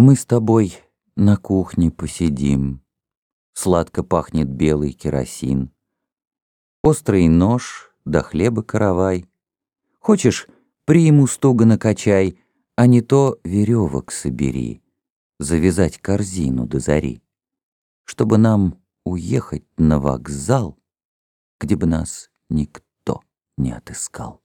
Мы с тобой на кухне посидим. Сладко пахнет белый керосин. Острый нож да хлеба каравай. Хочешь, приму стуга накачай, а не то веревок собери, завязать корзину до зари, чтобы нам уехать на вокзал, где бы нас никто не отыскал.